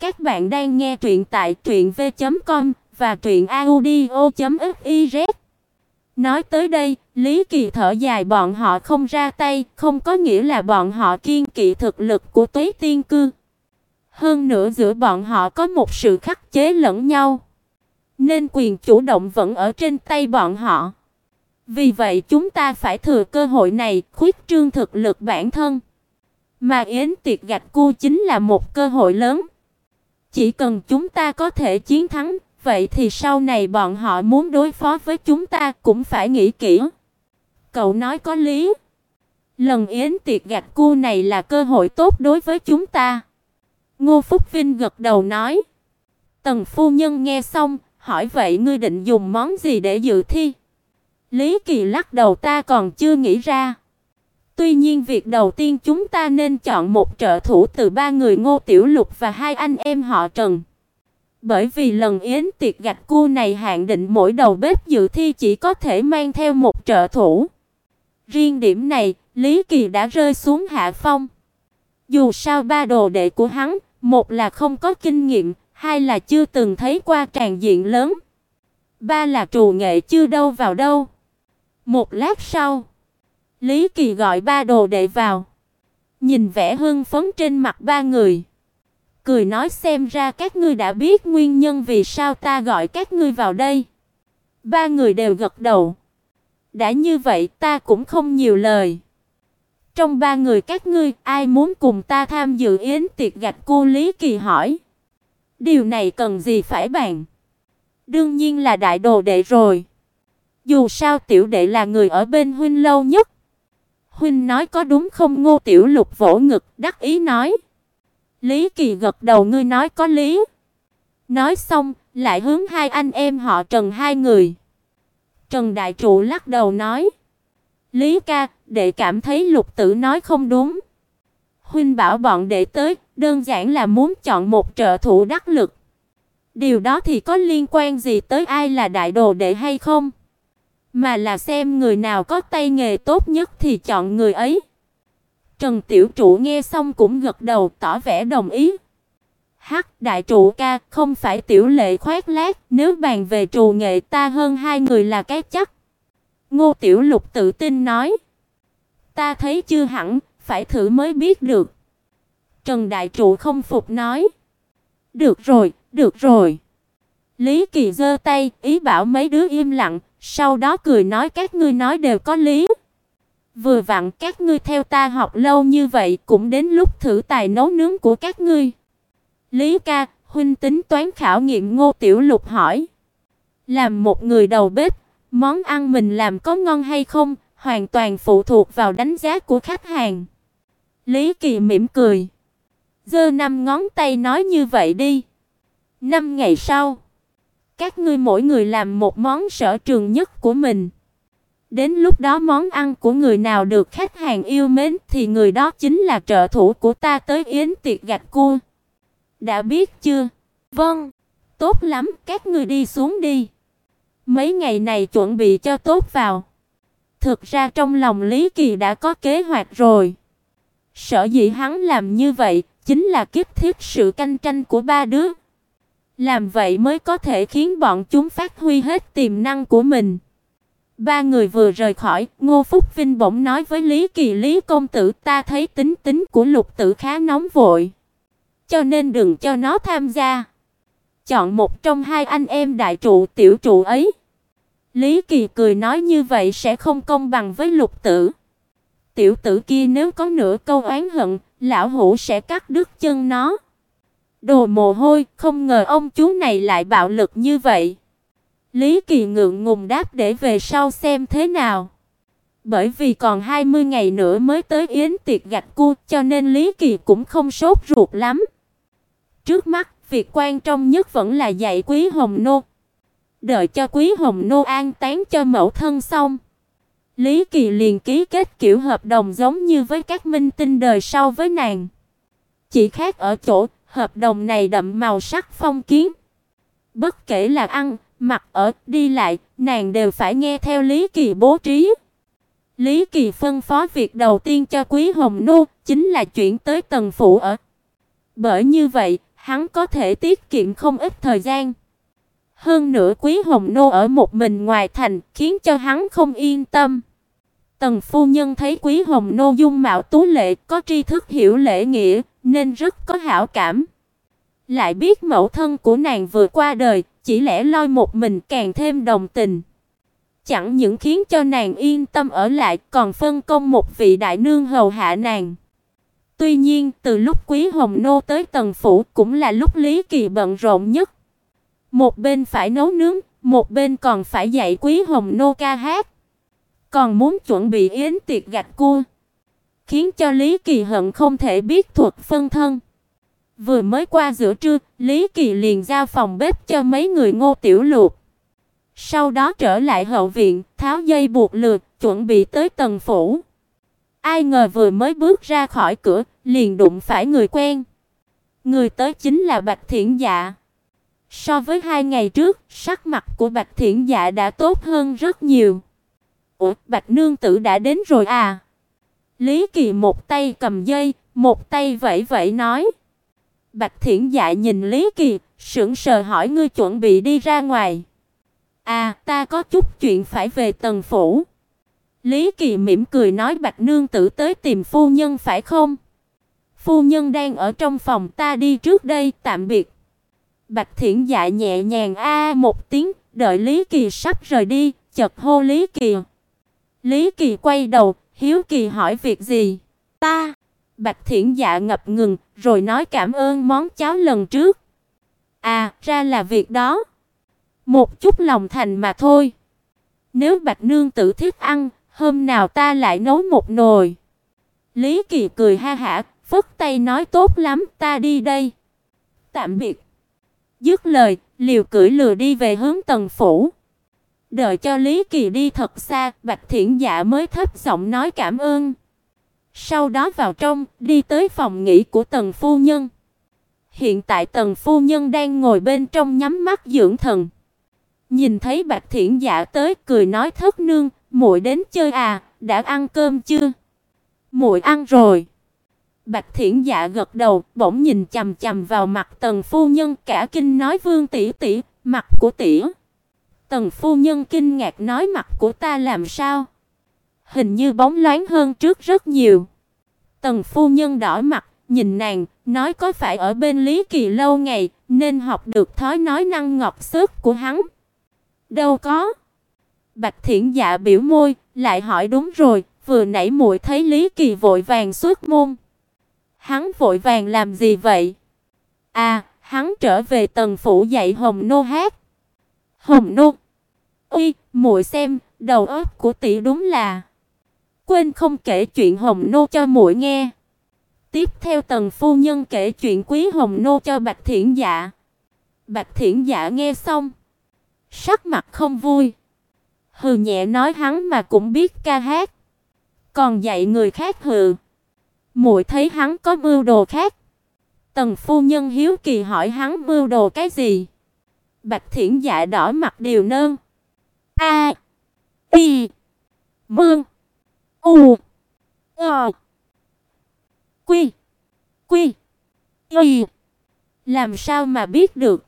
Các bạn đang nghe truyện tại truyệnv.com và truyệnaudio.fiz. Nói tới đây, Lý Kỳ thở dài bọn họ không ra tay, không có nghĩa là bọn họ kiên kỵ thực lực của Tuế Tiên cư. Hơn nữa giữa bọn họ có một sự khắc chế lẫn nhau, nên quyền chủ động vẫn ở trên tay bọn họ. Vì vậy chúng ta phải thừa cơ hội này, khuyết trương thực lực bản thân. Mà yến tiệc gạch cu chính là một cơ hội lớn. Chỉ cần chúng ta có thể chiến thắng, vậy thì sau này bọn họ muốn đối phó với chúng ta cũng phải nghĩ kỹ. Cậu nói có lý. Lần yến tiệc gạt cu này là cơ hội tốt đối với chúng ta. Ngô Phúc Vinh gật đầu nói. Tần phu nhân nghe xong, hỏi vậy ngươi định dùng món gì để dự thi? Lý Kỳ lắc đầu ta còn chưa nghĩ ra. Tuy nhiên việc đầu tiên chúng ta nên chọn một trợ thủ từ ba người Ngô Tiểu Lục và hai anh em họ Trần. Bởi vì lần yến tiệc gạch cua này hạn định mỗi đầu bếp dự thi chỉ có thể mang theo một trợ thủ. Riêng điểm này, Lý Kỳ đã rơi xuống hạ phong. Dù sao ba đồ đệ của hắn, một là không có kinh nghiệm, hai là chưa từng thấy qua tràn diện lớn, ba là trù nghệ chưa đâu vào đâu. Một lát sau, Lý Kỳ gọi ba đồ đệ vào, nhìn vẻ hưng phấn trên mặt ba người, cười nói xem ra các ngươi đã biết nguyên nhân vì sao ta gọi các ngươi vào đây. Ba người đều gật đầu. Đã như vậy, ta cũng không nhiều lời. Trong ba người các ngươi, ai muốn cùng ta tham dự yến tiệc gạch cô Lý Kỳ hỏi. Điều này cần gì phải bàn? Đương nhiên là đại đồ đệ rồi. Dù sao tiểu đệ là người ở bên huynh lâu nhất. Huynh nói có đúng không? Ngô Tiểu Lục vỗ ngực, đắc ý nói. Lý Kỳ gật đầu ngươi nói có lý. Nói xong, lại hướng hai anh em họ Trần hai người. Trần Đại Trụ lắc đầu nói: "Lý ca, đệ cảm thấy Lục Tử nói không đúng. Huynh bảo bọn đệ tới, đơn giản là muốn chọn một trợ thủ đắc lực. Điều đó thì có liên quan gì tới ai là đại đồ đệ hay không? Mà là xem người nào có tay nghề tốt nhất thì chọn người ấy." Trần Tiểu Trụ nghe xong cũng gật đầu tỏ vẻ đồng ý. Hắc đại trụ ca, không phải tiểu lệ khoét lác, nếu bàn về trù nghệ ta hơn hai người là cái chắc. Ngô Tiểu Lục tự tin nói. Ta thấy chưa hẳn, phải thử mới biết được. Trần đại trụ không phục nói. Được rồi, được rồi. Lý Kỳ giơ tay, ý bảo mấy đứa im lặng, sau đó cười nói các ngươi nói đều có lý. Vừa vặn các ngươi theo ta học lâu như vậy, cũng đến lúc thử tài nấu nướng của các ngươi. Lý ca, huynh tính toán khảo nghiệm Ngô Tiểu Lục hỏi. Làm một người đầu bếp, món ăn mình làm có ngon hay không, hoàn toàn phụ thuộc vào đánh giá của khách hàng. Lý Kỳ mỉm cười. Giơ năm ngón tay nói như vậy đi. Năm ngày sau, các ngươi mỗi người làm một món sở trường nhất của mình. Đến lúc đó món ăn của người nào được khách hàng yêu mến thì người đó chính là trợ thủ của ta tới yến tiệc gạch cua. Đã biết chưa? Vâng. Tốt lắm, các ngươi đi xuống đi. Mấy ngày này chuẩn bị cho tốt vào. Thực ra trong lòng Lý Kỳ đã có kế hoạch rồi. Sở dĩ hắn làm như vậy chính là kiếp thiết sự canh tranh của ba đứa. Làm vậy mới có thể khiến bọn chúng phát huy hết tiềm năng của mình. Ba người vừa rời khỏi, Ngô Phúc Vinh bỗng nói với Lý Kỳ Lý công tử, ta thấy tính tính của Lục Tử khá nóng vội cho nên đừng cho nó tham gia. Chọn một trong hai anh em đại trụ tiểu trụ ấy. Lý Kỳ cười nói như vậy sẽ không công bằng với Lục Tử. Tiểu tử kia nếu có nửa câu oán hận, lão hủ sẽ cắt đứt chân nó. Đồ mồ hôi, không ngờ ông chú này lại bạo lực như vậy. Lý Kỳ ngượng ngùng đáp để về sau xem thế nào. Bởi vì còn 20 ngày nữa mới tới yến tiệc gạch cu, cho nên Lý Kỳ cũng không sốt ruột lắm. Trước mắt, việc quan trọng nhất vẫn là dạy Quý Hồng Nô. Đợi cho Quý Hồng Nô an táng cho mẫu thân xong, Lý Kỳ liền ký kết kiểu hợp đồng giống như với các minh tinh đời sau với nàng. Chỉ khác ở chỗ, hợp đồng này đậm màu sắc phong kiến. Bất kể là ăn, mặc ở, đi lại, nàng đều phải nghe theo Lý Kỳ bố trí. Lý Kỳ phân phó việc đầu tiên cho Quý Hồng Nô chính là chuyển tới tầng phủ ở. Bởi như vậy, hắn có thể tiết kiệm không ít thời gian. Hơn nữa Quý Hồng Nô ở một mình ngoài thành, khiến cho hắn không yên tâm. Tần phu nhân thấy Quý Hồng Nô dung mạo tú lệ, có tri thức hiểu lễ nghĩa, nên rất có hảo cảm. Lại biết mẫu thân của nàng vừa qua đời, chỉ lẽ loi một mình càng thêm đồng tình. Chẳng những khiến cho nàng yên tâm ở lại, còn phân công một vị đại nương hầu hạ nàng. Tuy nhiên, từ lúc Quý Hồng Nô tới Tần phủ cũng là lúc Lý Kỳ bận rộn nhất. Một bên phải nấu nướng, một bên còn phải dạy Quý Hồng Nô ca hát. Còn muốn chuẩn bị yến tiệc gạch cua, khiến cho Lý Kỳ hận không thể biết thuật phân thân. Vừa mới qua giữa trưa, Lý Kỳ liền giao phòng bếp cho mấy người Ngô Tiểu Lục. Sau đó trở lại hậu viện, tháo dây buộc lược, chuẩn bị tới tầng phủ. Ai ngờ vừa mới bước ra khỏi cửa, liền đụng phải người quen. Người tới chính là Bạch Thiển Dạ. So với hai ngày trước, sắc mặt của Bạch Thiển Dạ đã tốt hơn rất nhiều. "Ủa, Bạch nương tử đã đến rồi à?" Lý Kỳ một tay cầm dây, một tay vẫy vẫy nói. Bạch Thiển Dạ nhìn Lý Kỳ, sững sờ hỏi ngươi chuẩn bị đi ra ngoài. "À, ta có chút chuyện phải về Tần phủ." Lý Kỳ mỉm cười nói Bạch nương tử tới tìm phu nhân phải không? Phu nhân đang ở trong phòng ta đi trước đây, tạm biệt. Bạch Thiển Dạ nhẹ nhàng a à một tiếng, đợi Lý Kỳ sắp rời đi, chợt hô Lý Kỳ. Lý Kỳ quay đầu, hiếu kỳ hỏi việc gì? Ta. Bạch Thiển Dạ ngập ngừng, rồi nói cảm ơn món cháo lần trước. À, ra là việc đó. Một chút lòng thành mà thôi. Nếu Bạch nương tử thích ăn, hôm nào ta lại nấu một nồi. Lý Kỳ cười ha hả, phất tay nói tốt lắm, ta đi đây. Tạm biệt. Dứt lời, liều cưỡi lừa đi về hướng Tần phủ. Đợi cho Lý Kỳ đi thật xa, Bạch Thiển Dạ mới thấp giọng nói cảm ơn. Sau đó vào trong, đi tới phòng nghỉ của Tần phu nhân. Hiện tại Tần phu nhân đang ngồi bên trong nhắm mắt dưỡng thần. Nhìn thấy Bạch Thiển Dạ tới, cười nói thất nương, muội đến chơi à, đã ăn cơm chưa? Muội ăn rồi. Bạch Thiển Dạ gật đầu, bỗng nhìn chằm chằm vào mặt Tần phu nhân, cả kinh nói: "Vương tỷ tỷ, mặt của tỷ." Tần phu nhân kinh ngạc nói: "Mặt của ta làm sao?" Hình như bóng loáng hơn trước rất nhiều. Tần phu nhân đỏ mặt, nhìn nàng, nói có phải ở bên Lý Kỳ lâu ngày nên học được thói nói năng ngọt xớt của hắn. Đâu có. Bạch Thiển Dạ biểu môi, lại hỏi đúng rồi, vừa nãy muội thấy Lý Kỳ vội vàng xuất môn. Hắn vội vàng làm gì vậy? À, hắn trở về tầng phủ dạy Hồng Nô hát. Hồng Nô. Uy, muội xem, đầu óc của tỷ đúng là quên không kể chuyện Hồng Nô cho muội nghe. Tiếp theo Tần phu nhân kể chuyện Quý Hồng Nô cho Bạch Thiển Dạ. Bạch Thiển Dạ nghe xong, sắc mặt không vui. Hừ nhẹ nói hắn mà cũng biết ca hát, còn dạy người khác hừ. Muội thấy hắn có mưu đồ khác. Tần phu nhân hiếu kỳ hỏi hắn mưu đồ cái gì? Bạch Thiển Dạ đỏ mặt điều nơn. A. Y. Mương. U. Ờ. Quy. Quy. Y. Làm sao mà biết được?